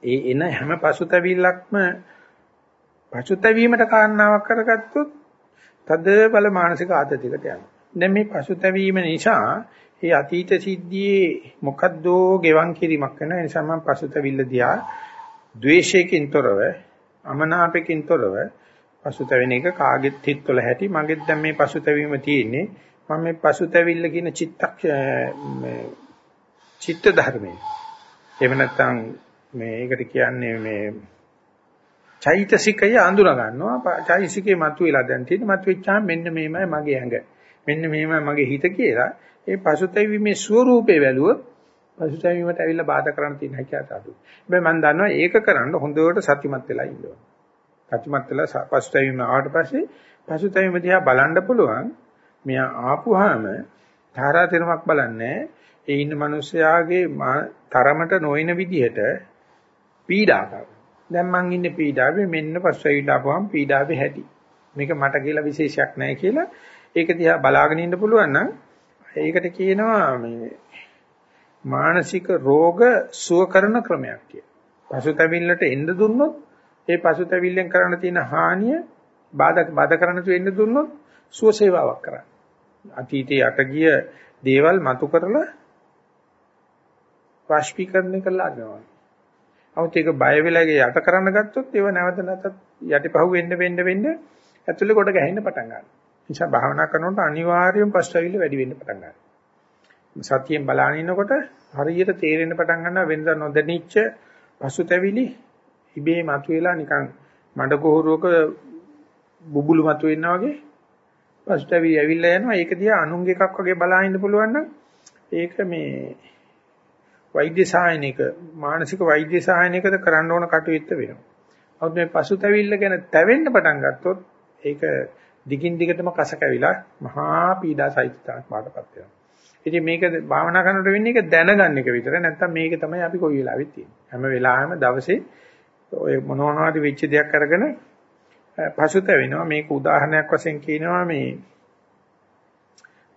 ඒ එන හැම පසුතැවිල්ලක්ම පසුතැවීමට කාරණාවක් කරගත්තොත් තද බල මානසික ආතතියකට යනවා. දැන් මේ පසුතැවීම නිසා ඒ අතීත සිද්ධියේ මොකද්දෝ ගෙවන් කිරීමක් වෙන නිසා මම පසුතැවිල්ල දිහා ද්වේෂයකින් තොරව අමනාපකින් තොරව පසුතැවෙන එක කාගෙත් හිතවල හැටි. මගෙත් දැන් මේ පසුතැවීම තියෙන්නේ මම මේ පසුතැවිල්ල කියන චිත්තක් චිත්ත ධර්මයේ එහෙම නැත්නම් මේ ඒකට කියන්නේ මේ චෛතසිකය අඳුන ගන්නවා චෛතසිකේ මතුවලා දැන් තියෙන මතුවෙච්චාම මෙන්න මේමයි මගේ ඇඟ මෙන්න මේමයි මගේ හිත කියලා ඒ පසුතැවීමේ ස්වરૂපේ වැළුවොත් පසුතැවීමට ඇවිල්ලා බාධා කරන්න තියෙන හැකියාව අඩුයි. හැබැයි මම දන්නවා ඒක කරන්න හොඳට සතිමත් වෙලා ඉන්න ඕන. සතිමත් වෙලා පසුතැවීම ආවට පස්සේ පසුතැවීම දිහා බලන්න පුළුවන්. මෙයා ආපුවාම ධාරාතිරමක් බලන්නේ ඒ ඉන්න මිනිස්යාගේ තරමට නොයන විදිහට පීඩා කරනවා. දැන් මං ඉන්නේ පීඩාවේ මෙන්න පස්වෙවිලා ආපුවාම පීඩාවේ හැටි. මේක මට කියලා විශේෂයක් නැහැ කියලා ඒක දිහා බලාගෙන ඉන්න පුළුවන් නම් ඒකට කියනවා මේ මානසික රෝග සුව කරන ක්‍රමයක් කියලා. පසුතැවිල්ලට එන්න දුන්නොත් ඒ පසුතැවිල්ලෙන් කරන්න තියෙන හානිය බාධා බාධා කරන්න තු එන්න දුන්නොත් සුව සේවාවක් කරන්න. අතීතයේ යට ගිය දේවල් මතු කරලා වාෂ්පීකරණය කරලා අගනවා. අවුත් ඒක බය වෙලා යට කරන්න ගත්තොත් ඒව නැවත නැතත් යටිපහුව වෙන්න වෙන්න වෙන්න ඇතුලේ කොට ගහින්න පටන් ගන්නවා. නිසා භාවනා කරනකොට අනිවාර්යයෙන් පස්චවිල්ල වැඩි වෙන්න පටන් ගන්නවා. සතියෙන් බලාගෙන ඉන්නකොට හරියට තේරෙන්න පටන් ගන්නවා වෙනද නොදැනිච්ච පසුතැවිලි ඉබේ මතුවෙලා නිකන් මඩ කොහරුවක බුබුලු මතුවෙනා වගේ පසුතැවිලි ඇවිල්ලා යනවා ඒක දිහා අනුන්ගේ එකක් වගේ බලාගෙන ඉන්න පුළුවන් නම් ඒක මේ වෛද්‍ය සායනික මානසික වෛද්‍ය සායනිකද කරන්න ඕන කටයුත්ත වෙනවා. නමුත් මේ පසුතැවිල්ල ගැන තැවෙන්න පටන් ගත්තොත් ඒක දිගින් දිගටම කස කැවිලා මහා පීඩා සහිතතාවක් බාටපත් වෙනවා. ඉතින් මේක භාවනා කරනකොට වෙන්නේ ඒක දැනගන්න එක විතර නැත්තම් මේක තමයි අපි කොයි වෙලාවෙත් තියෙන්නේ. හැම වෙලාවෙම දවසේ ඔය මොනවා හරි වෙච්ච දෙයක් අරගෙන පසුතැවෙනවා. මේක උදාහරණයක් වශයෙන් කියනවා මේ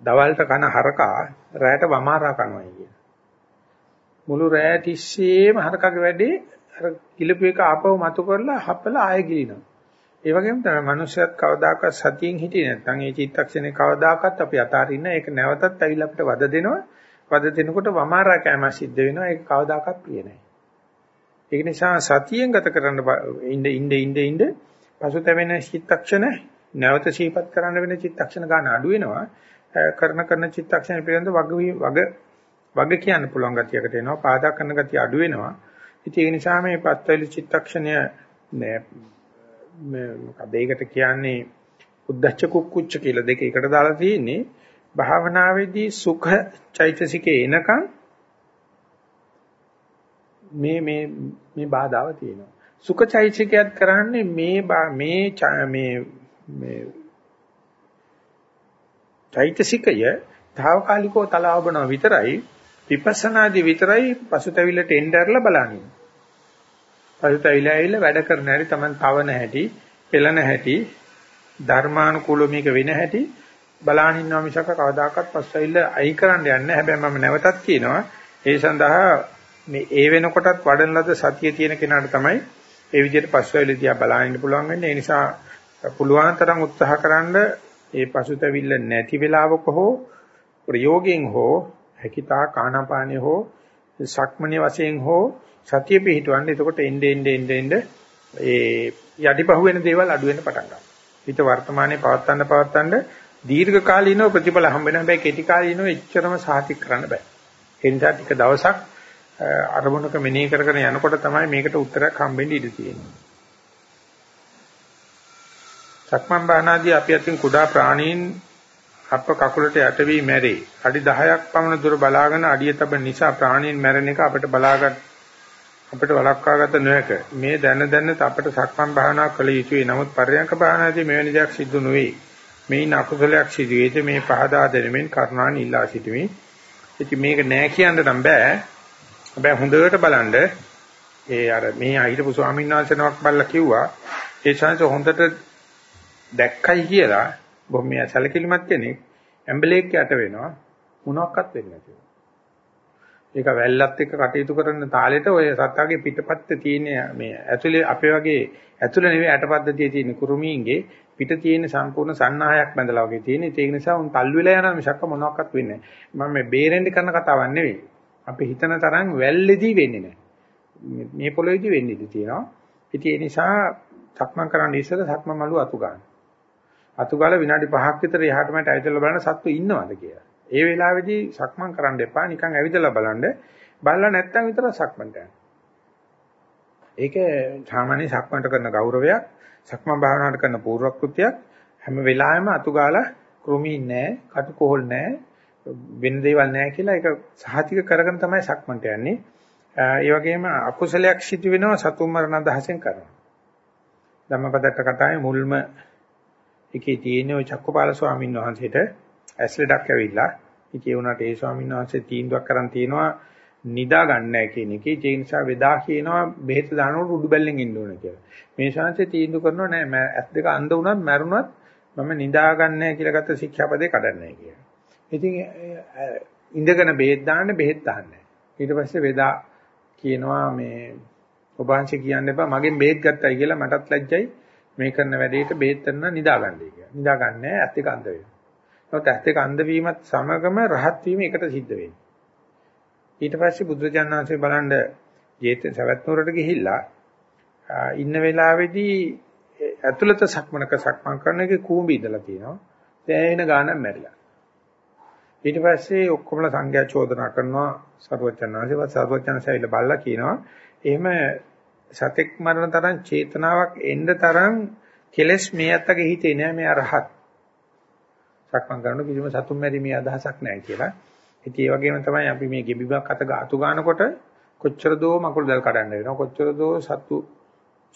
දවල්ට කන හරකා රැයට වමාරා කනවා කියන. මුළු රැය තිස්සේම හරකගේ වැඩේ අර කිලපු එක ආපහු මතු කරලා හපලා ආයෙ ගිලිනවා. ඒ වගේම තමයි මනුස්සයත් කවදාකවත් සතියෙන් හිටියේ නැත්නම් ඒ චිත්තක්ෂණේ කවදාකවත් අපි අතාරින්න ඒක නැවතත් ඇවිල්ලා අපිට වද දෙනවා. වද දෙනකොට වමාරා කෑම සිද්ධ වෙනවා. ඒක කවදාකවත් ප්‍රිය නැහැ. ඒක නිසා සතියෙන් ගත කරන්න ඉඳ ඉඳ ඉඳ ඉඳ පසුතැවෙන චිත්තක්ෂණ නැවත සීපත් කරන්න වෙන චිත්තක්ෂණ ගන්න අඩු වෙනවා. කරන කරන චිත්තක්ෂණ පිළිබඳ වග වග වග කියන්න පුළුවන් ගතියකට එනවා. පාදා කරන ගතිය අඩු වෙනවා. ඉතින් ඒ නිසා මේ පත්වැලි චිත්තක්ෂණය මොකද ඒකට කියන්නේ උද්දච්ච කුක්කුච්ච කියලා දෙක එකට දාලා තියෙන්නේ භාවනාවේදී සුඛ චෛතසිකේ එනකන් මේ මේ මේ බාධාව තියෙනවා සුඛ චෛතසිකයත් කරන්නේ මේ මේ මේ මේ චෛතසිකය తాවකාලිකව තලාවබනවා විතරයි විපස්සනාදී විතරයි පසුතැවිල්ලට එnderලා බලන්නේ පසුතැවිලා ඇවිල්ලා වැඩ කරන හැටි Taman තවන හැටි, පෙළන හැටි, ධර්මානුකූලව මේක වෙන හැටි බලාගෙන ඉන්නවා මිසක කවදාකවත් පසුතැවිල්ල අයි කරන්න යන්නේ හැබැයි මම නැවතත් කියනවා ඒ සඳහා මේ ඒ වෙනකොටත් වඩන ලද සතිය තියෙන කෙනාට තමයි ඒ විදිහට පසුතැවිලි දිහා බලාගෙන ඉන්න පුළුවන් වෙන්නේ. ඒ නිසා පුළුවන් තරම් උත්සාහ කරන්න ඒ පසුතැවිල්ල නැති වෙලාවක හෝ ප්‍රයෝගයෙන් හෝ හැකිතා කානාපානිය හෝ සක්මණේ වශයෙන් හෝ සතිය පිහිටවන්න. එතකොට එnde ende ende ende ඒ යටිපහුව වෙන දේවල් අඩු වෙන්න පටන් ගන්නවා. හිත වර්තමානයේ පවත්තන්න පවත්තන්න දීර්ඝ කාලීනව ප්‍රතිඵල හම්බ වෙන හැබැයි කෙටි කාලීනව එච්චරම සාතික කරන්න බෑ. ඒ නිසා ටික දවසක් අරමුණක මෙනෙහි කර කර යනකොට තමයි මේකට උත්තරයක් හම්බෙන්න ඉඩ තියෙන්නේ. සක්මන් බානාදී අපි අතින් කුඩා ප්‍රාණීන් අප කකුලට යට වී මැරේ. අඩි 10ක් පමණ දුර බලාගෙන අඩිය තබන නිසා ප්‍රාණීන් මැරෙන එක අපිට බලාගත් අපිට වළක්වාගත නොහැක. මේ දැන දැන අපට සක්මන් භාවනා කළ යුතුයි. නමුත් පරයන්ක භාවනාදී මෙවැනි දෙයක් සිදු නොවේ. මේ අකුසලයක් සිදුවේද මේ පහදා දෙනෙමින් කරුණාන් ඉල්ලා සිටිමි. ඉතින් මේක නෑ කියන්න නම් බෑ. හැබැයි හොඳට බලන්න ඒ අර මේ හිටපු ස්වාමීන් වහන්සේනමක් බල්ලා කිව්වා ඒ chance හොඳට දැක්කයි කියලා බොහොම සැලකිලිමත් කෙනෙක් ඇම්බලේක් යට වෙනවා මොනවත් වෙන්නේ නැතිව. ඒක වැල්ලත් එක්ක කටයුතු කරන තාලෙට ඔය සත්තාගේ පිටපැත්තේ තියෙන මේ ඇතුලේ අපේ වගේ ඇතුලේ නෙවෙයි ඇටපද්ධතියේ තියෙන කුරුමීන්ගේ පිට තියෙන සම්පූර්ණ සන්නාහයක් බඳලා වගේ තියෙන. ඒක නිසා උන් තල්ලු වෙලා යනවා මිසක් මොනවත් වෙන්නේ නැහැ. මම මේ බේරෙන්න කරන කතාවක් නෙවෙයි. අපි හිතන තරම් වැල්ලේදී වෙන්නේ නැහැ. මේ පොළොවේදී වෙන්නේ ඉඳී තියෙනවා. ඉතින් ඒ නිසා සක්මන් කරන්න ඉස්සෙල්ලා සක්මන් මළුව අතු ගන්න. අතු ගාලා විනාඩි 5ක් විතර එහාට මට ඇවිදලා බලන්න සත්තු ඉන්නවද කියලා. ඒ වෙලාවේදී සක්මන් කරන්න එපා නිකන් ඇවිදලා බලන්න. බලලා නැත්තම් විතර සක්මන්ට යන්න. ඒක සාමාන්‍ය සක්මන්ට කරන ගෞරවයක්, සක්මන් භාවනාවට කරන පූර්වක්‍ෘතියක් හැම වෙලාවෙම අතු ගාලා කෘමි නැහැ, කටුකොහල් නැහැ, වෙන දේවල් නැහැ කියලා ඒක සහතික කරගෙන තමයි සක්මන්ට යන්නේ. ඒ වගේම අකුසලයක් සිදු වෙනවා සතුම් මරණ අදහසෙන් කරනවා. ධම්මපදට කතාවේ මුල්ම එකේ තියෙන ඔය චක්කපාල ස්වාමීන් වහන්සේට ඇස් ලෙඩක් ඇවිල්ලා ඉතින් ඒ වුණාට ඒ ස්වාමීන් වහන්සේ තීන්දුවක් කරන් තියෙනවා නිදා ගන්න නැහැ කියන එකේ ඒ නිසා වේදා කියනවා බෙහෙත් දානකොට උඩු බැල්ලෙන් ඉන්න ඕන කියලා. මේ ශාන්සේ තීන්දුව කරනවා නෑ මම ඇස් දෙක අඳ වුණත් මැරුණත් මම නිදා ගන්න නැහැ කියලා ගත්ත ශික්ෂාපදේ කඩන්නේ නැහැ කියලා. ඉතින් ඉඳගෙන බෙහෙත් දාන්න බෙහෙත් දාන්නේ. ඊට පස්සේ වේදා කියනවා මේ ඔබ වහන්සේ කියන්න එපා මගෙන් බෙහෙත් ගත්තයි කියලා මටත් ලැජ්ජයි මේ කරන වැඩේට බෙහෙත් කරන නිදා ගන්නයි කියලා. නිදා ගන්නෑ ඇත්ත එක අඳ වෙනවා. නමුත් ඇත්ත එක අඳ වීමත් සමගම රහත් වීම එකට සිද්ධ වෙන්නේ. ඊට පස්සේ බුදුරජාණන් වහන්සේ බලන්න ජේත සවැත් නුවරට ගිහිල්ලා ඉන්න වෙලාවේදී ඇතුළත සක්මනක සක්මන් කරන එකේ කූඹි ඉඳලා තියෙනවා. දැනෙන ගානක් මැරිලා. ඊට පස්සේ ඔක්කොමලා සංඝයා චෝදනා කරනවා සර්වචන්නාංශවත් සර්වචන්නාංශයල බල්ලා කියනවා එහෙම සතෙක් මරණ තරම් චේතනාවක් එන්න තරම් කෙලස් මේ අත්තගේ හිතේ නෑ මේ අරහත්. සක්මන් කරන කිසිම සතුම් මැරීමේ අදහසක් නෑ කියලා. ඉතින් ඒ වගේම තමයි අපි මේ ගෙබිබක් අත ගාතු ගන්නකොට කොච්චර දෝ මකුළු දැල් කඩන්න වෙනවා කොච්චර දෝ සතු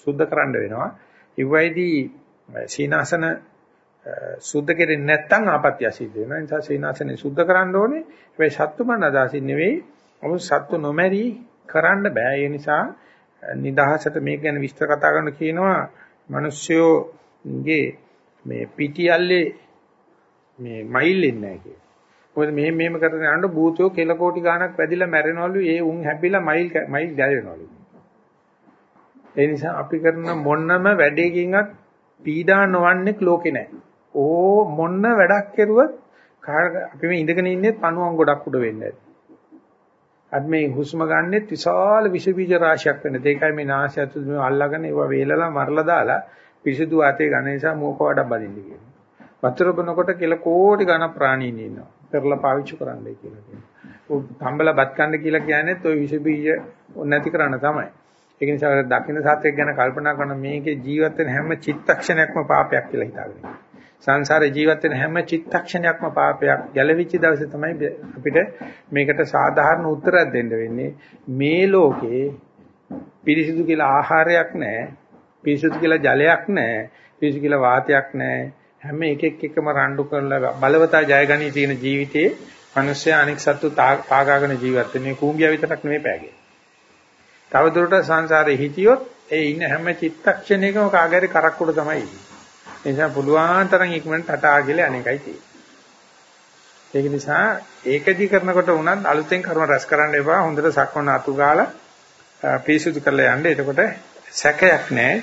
සුද්ධ කරන්න වෙනවා. ඉවයිදී සීනාසන සුද්ධ කෙරෙන්නේ නැත්නම් ආපත්‍ය සිද්ධ වෙනවා. ඒ නිසා සීනාසනේ සුද්ධ කරන්න ඕනේ. හැබැයි සත්තු මන අදාසින් නෙවෙයි. අමු සත්තු නොමැරි කරන්න බෑ. ඒ නිසා නිදහසට මේක ගැන විස්තර කතා කරන කියනවා මිනිස්සුගේ මේ පිටියල්ලේ මේ මයිල් එන්නේ නැහැ කියලා. මොකද මෙහෙම මෙහෙම කරගෙන යනකොට භූතෝ කෙල කෝටි ගාණක් වැදිලා මැරෙනවලු ඒ උන් හැපිලා මයිල් මයිල් ගැලවෙනවලු. ඒ නිසා අපි කරන මොනම වැඩේකින්වත් පීඩා නොවන්නේ ලෝකේ නැහැ. ඕ මොන වැඩක් කරුවත් අපි මේ ඉඳගෙන ඉන්නේ පණුවන් ගොඩක් උඩ වෙන්නේ. අද මේ හුස්ම ගන්නෙත් විශාල විස බීජ රාශියක් වෙන. ඒකයි මේ නාසය ඇතුළේ අල්ලගෙන ඒවා වේලලා මරලා දාලා පිරිසිදු වාතය ගන්න නිසා මෝක වඩ බලින්න කියනවා. වතුර බොනකොට කෙල කෝටි ගණන් ප්‍රාණීන් ඉන්නවා. පෙරලා පාවිච්චි කරන්නයි කියලා කියනවා. තම්බලා බත් කන්න කියලා කියන්නේත් ওই විස බීජ නැති කරන්න තමයි. ඒක නිසා දකින්න සත්‍යයක් ගැන කල්පනා කරන මේකේ ජීවත් වෙන හැම චිත්තක්ෂණයක්ම පාපයක් කියලා හිතාගෙන. සංසාරේ ජීවත් වෙන හැම චිත්තක්ෂණයක්ම පාපයක් ගැලවිච්ච දවසේ තමයි අපිට මේකට සාධාරණ උත්තරයක් දෙන්න වෙන්නේ මේ ලෝකේ පිරිසිදු කියලා ආහාරයක් නැහැ පිරිසිදු කියලා ජලයක් නැහැ පිරිසිදු කියලා වාතයක් නැහැ හැම එකෙක් එකම රණ්ඩු කරලා බලවතා ජයගනී තියෙන ජීවිතේ මිනිස්සයා අනෙක් සත්තු පාගාගෙන ජීවත් වෙන්නේ කූඹියා විතරක් නෙමෙයි පෑගේ. තවදුරටත් සංසාරේ හිටියොත් ඒ ඉන්න හැම චිත්තක්ෂණයකම කාගෑරි කරක් උඩ තමයි ඉන්නේ. ඒ නිසා පුළුවන් තරම් ඉක්මනට ටටා කියලා අනේකයි තියෙන්නේ. ඒක නිසා ඒකදි කරනකොට උනත් අලුතෙන් කර්ම රැස් කරන්න එපා. හොඳට සක්මන අතු ගාලා පිරිසුදු කරලා යන්න. එතකොට සැකයක් නැහැ.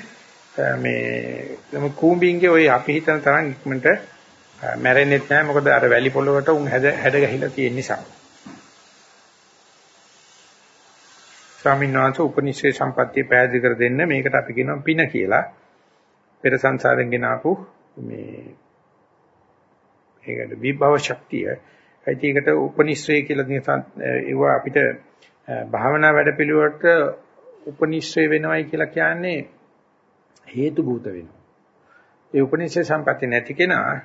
මේ මේ කූඹින්ගේ ওই අපි හිතන තරම් ඉක්මනට මැරෙන්නෙත් නැහැ. මොකද අර වැලි පොළවට උන් හැද හැඩ ගහිලා තියෙන නිසා. ස්වාමීන් වහන්සේ උපනිෂේ සම්පත්තිය පැහැදිලි කර දෙන්න මේකට අපි කියනවා පින කියලා. පෙර සංසාරෙන් ගෙන ආපු මේ ඒකට විභව ශක්තිය ඒකට උපනිශ්‍රය කියලා නිසා ඒව අපිට භාවනා වැඩපිළිවෙලට උපනිශ්‍රය වෙනවයි කියලා කියන්නේ හේතු භූත වෙනවා. ඒ උපනිශ්‍රය සම්පatti නැති කෙනා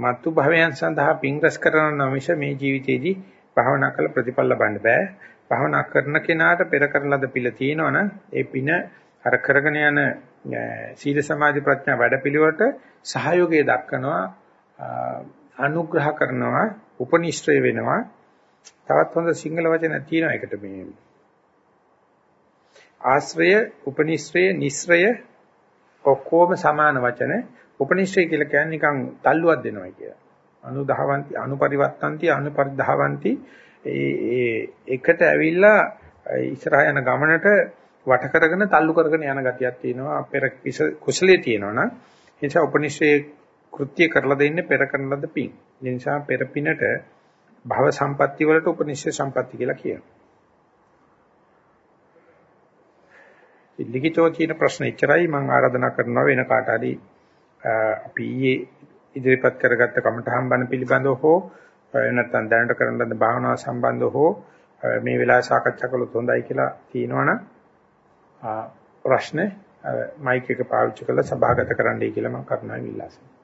මතු භවයන් සඳහා පිං රැස් කරන නමිෂ මේ ජීවිතේදී භාවනා කළ ප්‍රතිඵල ලබන්න බෑ. භාවනා කරන කෙනාට පෙර කරන ලද පිළ තියෙනවනම් ඒ පින අර කරගෙන යන සීල සමාධි ප්‍රඥා වැඩපිළිවෙලට සහයෝගය දක්වනවා අනුග්‍රහ කරනවා උපනිෂ්ඨය වෙනවා. තවත් හොඳ සිංහල වචන තියෙනවා එකට මේ. ආශ්‍රය උපනිෂ්ඨය නිස්රය ඔක්කොම සමාන වචන. උපනිෂ්ඨය කියලා කියන්නේ නිකන් තල්ලුවක් දෙනවා කියලා. අනුදහවಂತಿ අනුපරිවත්තಂತಿ අනුපරිධාවಂತಿ ඒ ඒකට ඇවිල්ලා ඉස්සරහ යන ගමනට වට කරගෙන තල්ලු කරගෙන යන ගතියක් තියෙනවා පෙර කුසලයේ තියෙනවා නම් ඒ නිසා උපනිෂේ කෘත්‍ය කරලා දෙන්නේ පෙර කරන ලද පින්. ඒ නිසා පෙර පිනට භව සම්පatti වලට උපනිෂේ සම්පatti කියලා කියනවා. ලිඛිතව තියෙන ප්‍රශ්න එච්චරයි මම ආරාධනා කරනවා වෙන කාට හරි අපි ඊයේ ඉදිරිපත් කරගත්ත කමඨහම් බණ පිළිබඳව හෝ නැත්නම් දැනට කරන ලද භාවනාව සම්බන්ධව හෝ මේ වෙලාවේ සාකච්ඡා කළොත් හොඳයි කියලා තියෙනවනම් ප්‍රශ්න මයික් එක පාවිච්චි කරලා සභාගත කරන්නයි කියලා මම කරුණාවෙන් ඉල්ලා සිටිනවා.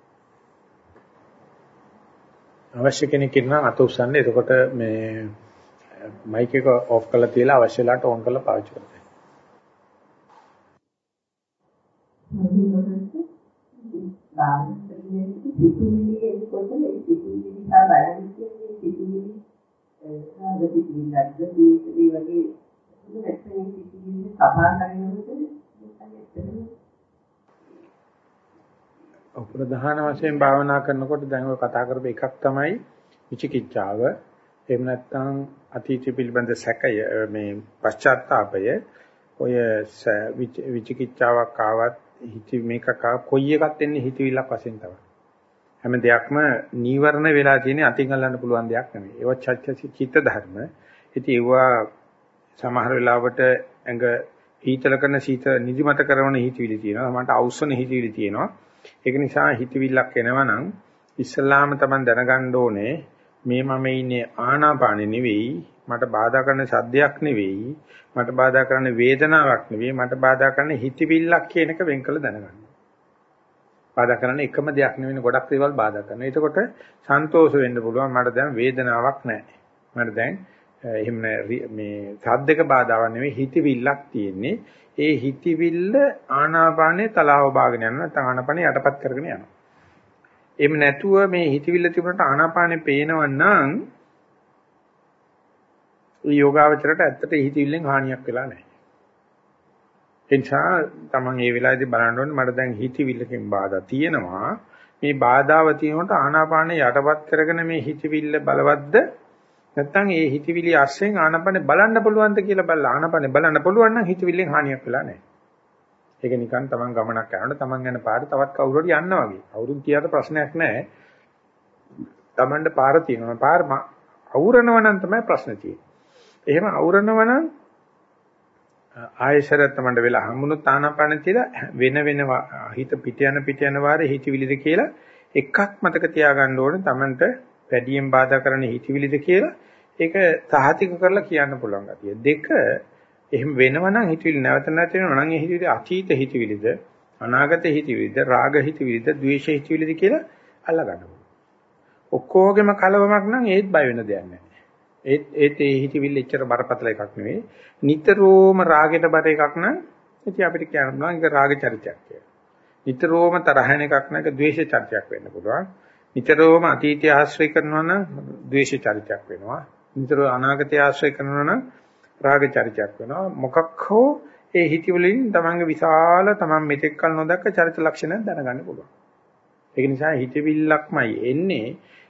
අවශ්‍ය කෙනෙක් ඉන්නා අත උස්සන්න. එතකොට මේ මයික් එක ඔෆ් කරලා තියලා අවශ්‍ය වෙලාවට ඔන් කරලා පාවිච්චි කරන්න. සිතුවිලි එනකොට ඒ සිතුවිලි දිහා බලන්නේ සිතුවිලි ආද සිතුවිල්ලක්ද මේ වගේ නැත්නම් සිතුවිලි කපා ගන්නකොට ප්‍රධාන වශයෙන් භාවනා කරනකොට දැන් ඔය කතා කරපු එකක් තමයි විචිකිච්ඡාව. එහෙම නැත්නම් අතීත පිළිබඳ සැකය මේ පශ්චාත්තාපය ඔය විචිකිච්ඡාවක් ආවත් හිත මේක කොයි එකක් එන්නේ හිතවිල්ලක් වශයෙන් තමයි. හැම දෙයක්ම නීවරණ වෙලා තියෙන අතින් අල්ලන්න පුළුවන් දෙයක් නෙමෙයි. ඒවා චිත්ත ධර්ම. ඉතින් ඒවා සමහර වෙලාවට ඇඟ හීතල කරන සීත නිදිමත කරන හිතවිලි තියෙනවා. සමහරට අවුස්සන හිතවිලි තියෙනවා. ඒක නිසා හිතවිල්ලක් එනවා නම් ඉස්සල්ලාම තමයි දැනගන්න ඕනේ මේ මම ඉන්නේ ආනාපානෙ නෙවෙයි මට බාධා කරන සද්දයක් නෙවෙයි මට බාධා කරන වේදනාවක් නෙවෙයි මට බාධා කරන හිතවිල්ලක් කියන එක වෙන් කළ දැනගන්න. බාධා කරන එකම දෙයක් නෙවෙයි ගොඩක් දේවල් බාධා කරනවා. එතකොට සන්තෝෂ වෙන්න පුළුවන් මට දැන් වේදනාවක් නැහැ. මට දැන් එහෙම මේ සද්දක බාධාවක් නෙවෙයි හිතවිල්ලක් තියෙන්නේ. ඒ හිතවිල්ල ආනාපානේ තලාව බාගෙන යනවා නැත්නම් ආනාපානේ යටපත් කරගෙන යනවා. එහෙම නැතුව මේ හිතවිල්ල තිබුණාට ආනාපානේ පේනවනම් යෝගාවචරයට ඇත්තට හිතවිල්ලෙන් හානියක් වෙලා නැහැ. ඒ නිසා තමන් මේ වෙලාවේදී බලන්න ඕනේ මට දැන් හිතවිල්ලකින් බාධා තියෙනවා. මේ බාධාව තියෙනකොට ආනාපානේ යටපත් කරගෙන මේ හිතවිල්ල බලවත්ද නැත්තම් ඒ හිතවිලි අස්සෙන් ආනපනේ බලන්න පුළුවන්ද කියලා බලලා ආනපනේ බලන්න පුළුවන් නම් හිතවිල්ලෙන් හානියක් වෙලා නැහැ. ඒක නිකන් තමන් ගමනක් යනකොට තමන් යන පාර තවත් කවුරු හරි යනවා වගේ. අවුරුදු 30ට ප්‍රශ්නයක් නැහැ. තමන්ට පාර තියෙනවා. පාර අවුරනවා නම් තමයි ප්‍රශ්න තියෙන්නේ. එහෙම අවුරනවා නම් ආයෙසර තමන්ට වෙලා හම්බුනොත් ආනපන තියලා වෙන වෙන හිත පිට යන පිට යන වාරේ හිතවිලිද කියලා එකක් මතක තියාගන්න ඕනේ තමන්ට වැඩියෙන් බාධා කරන හිතවිලිද කියලා ඒක සහතික කරලා කියන්න පුළුවන් ගතිය. දෙක එහෙම වෙනවනම් හිතවිලි නැවත නැති වෙනවා නම් ඒ හිතවිලි අතීත හිතවිලිද අනාගත හිතවිලිද රාග හිතවිලිද ද්වේෂ හිතවිලිද කියලා අල්ලගන්න ඕනේ. ඔක්කොගෙම කලවමක් නම් ඒත් බය වෙන දෙයක් නැහැ. ඒත් ඒත් ඒ හිතවිල්ල එච්චර බරපතල එකක් නෙවෙයි. නිතරම රාගෙට බර එකක් නම් ඉතින් අපිට කියන්න පුළුවන් ඒක රාග චරිතයක් කියලා. නිතරම තරහන එකක් නම් ඒක ද්වේෂ චරිතයක් වෙන්න පුළුවන්. නිතරම අතීතය ආශ්‍රය කරනවා නම් ද්වේෂ චරිතයක් වෙනවා. නිතර අනාගතය ආශ්‍රය කරනවා නම් රාග චරිතයක් වෙනවා. මොකක් හෝ ඒ හිතවලින් තමන්ගේ විශාල තමන් මෙතෙක් කල නොදක්ක චරිත ලක්ෂණ දැනගන්න පුළුවන්. ඒක නිසා හිතවිල්ලක්මයි එන්නේ.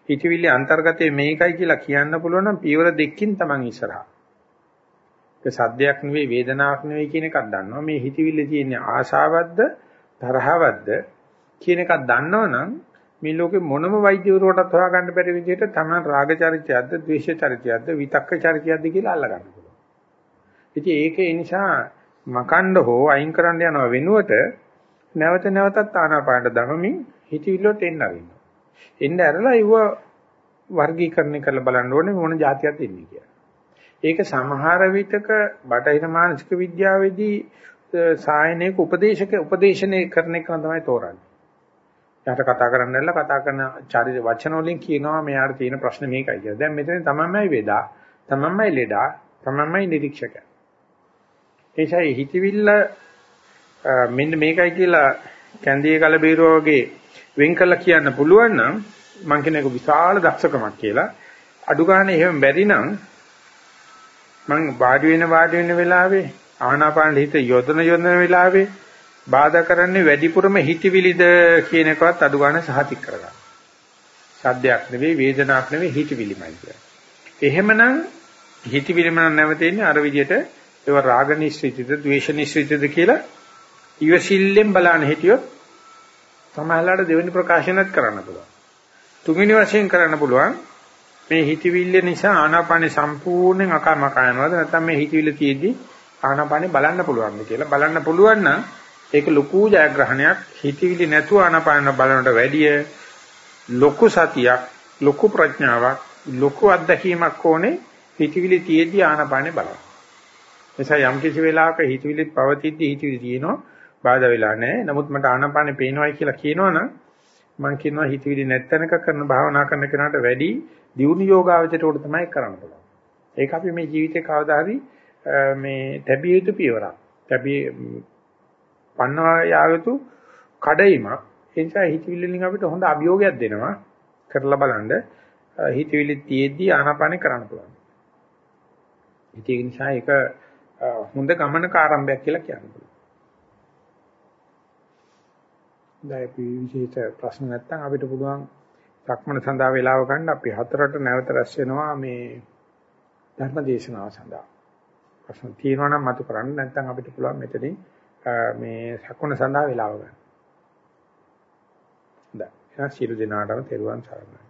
හිතවිල්ල අන්තර්ගතයේ මේකයි කියලා කියන්න පුළුවන් නම් පියවර දෙකකින් තමන් ඉස්සරහා. ඒක සද්දයක් නෙවෙයි වේදනාවක් නෙවෙයි කියන එකක් දන්නවා. මේ හිතවිල්ල තියෙන්නේ ආශාවක්ද තරහවක්ද කියන එකක් දන්නවනම් මේ ලෝකේ මොනම වෛද්‍යවරුවටත් හොයාගන්න බැරි විදිහට තමයි රාග චරිතයක්ද, ද්වේෂ චරිතයක්ද, විතක්ක චරිතයක්ද කියලා අල්ලගන්න පුළුවන්. ඉතින් ඒක ඒ නිසා මකණ්ඩ හෝ අයින් කරන්න යනව වෙනුවට නැවත නැවතත් ආනාපානට දමමින් හිතවිල්ලට එන්න අරින්න. එන්න ඇරලා ඉව වර්ගීකරණය කරලා බලන්න ඕනේ මොන જાතියක්ද ඉන්නේ කියලා. ඒක සමහර විටක බටහිර මානසික විද්‍යාවේදී සායනයක උපදේශක උපදේශනය කරන එක තමයි තෝරන්නේ. එයාට කතා කරන්න ඇල්ල කතා කරන චරිත වචන වලින් කියනවා මෙයාට තියෙන ප්‍රශ්න මේකයි කියලා. දැන් මෙතන තමන්මයි වේදා, තමන්මයි ලෙඩා, තමන්මයි නිරීක්ෂක. ඒසයි හිතවිල්ල මෙන්න මේකයි කියලා කැන්දියේ කලබීරෝ වගේ වෙන් කළා කියන්න පුළුවන් නම් මං කියන එක විශාල දක්ෂකමක් කියලා. අඩු ගන්න එහෙම බැරි නම් මං වාඩි වෙන වාඩි වෙන වෙලාවේ ආනාපාන හිත යොදන යොදන වෙලාවේ බාධා කරන්නේ වැඩිපුරම හිතවිලිද කියන එකවත් අඩු ගන්න සහතික කරගන්න. සද්දයක් නෙවෙයි වේදනාවක් නෙවෙයි හිතවිලිමයි කියන්නේ. එහෙමනම් හිතවිලිම නැවතෙන්නේ අර විදිහට ඒව රාග නිශ්චිතද ද්වේෂ නිශ්චිතද කියලා ඉවසිල්ලෙන් බලන්න හිටියොත් තමයිලාට දෙවෙනි ප්‍රකාශනත් කරන්න පුළුවන්. තුන්වෙනි වශයෙන් කරන්න පුළුවන් මේ හිතවිල්ල නිසා ආනාපානේ සම්පූර්ණයෙන් අකමකා යනවාද නැත්නම් මේ හිතවිල්ල තියෙද්දි ආනාපානේ බලන්න පුළුවන්ද කියලා බලන්න පුළුවන් නම් ඒක ලොකු ජයග්‍රහණයක් හිතවිලි නැතුව ආනාපාන බලනට වැඩිය ලොකු සතියක් ලොකු ප්‍රඥාවක් ලොකු අත්දැකීමක් ඕනේ හිතවිලි තියෙද්දි ආනාපානේ බලන්න. එනිසා යම් කිසි වෙලාවක හිතවිලි පවතිද්දි හිතවිලි තියෙනවා බාධා වෙලා නැහැ. නමුත් මට ආනාපානේ පේනවායි කියලා කියනවනම් මම කියනවා හිතවිලි නැත්තනක කරන භාවනා කරන කෙනාට වැඩි දියුණු යෝගාවචරයට උඩ තමයි කරන්න පුළුවන්. ඒක අපි මේ ජීවිතේ කවදා හරි මේ තැබිය යුතු පියවරක්. තැබිය පන්නවා යායුතු කඩයිමක්. ඒ නිසා හිතවිලි වලින් අපිට හොඳ අභියෝගයක් දෙනවා. කරලා බලන්න හිතවිලි තියේදී ආනාපානේ කරන්න පුළුවන්. ඒක නිසා ඒක හොඳ ගමනක ආරම්භයක් කියලා කියන්න දැන් අපි විශේෂ ප්‍රශ්න නැත්නම් අපිට පුළුවන් සක්මන සඳහා වේලාව ගන්න අපි හතරට නැවත රැස් වෙනවා මේ ධර්ම දේශනාව සඳහා. ප්‍රශ්න තියෙනවා නම් මතු කරන්න නැත්නම් අපිට පුළුවන් මෙතනින් මේ සක්මන සඳහා වේලාව ගන්න. දැන් එහා සියලු දෙනාටම තෙරුවන් සරණයි.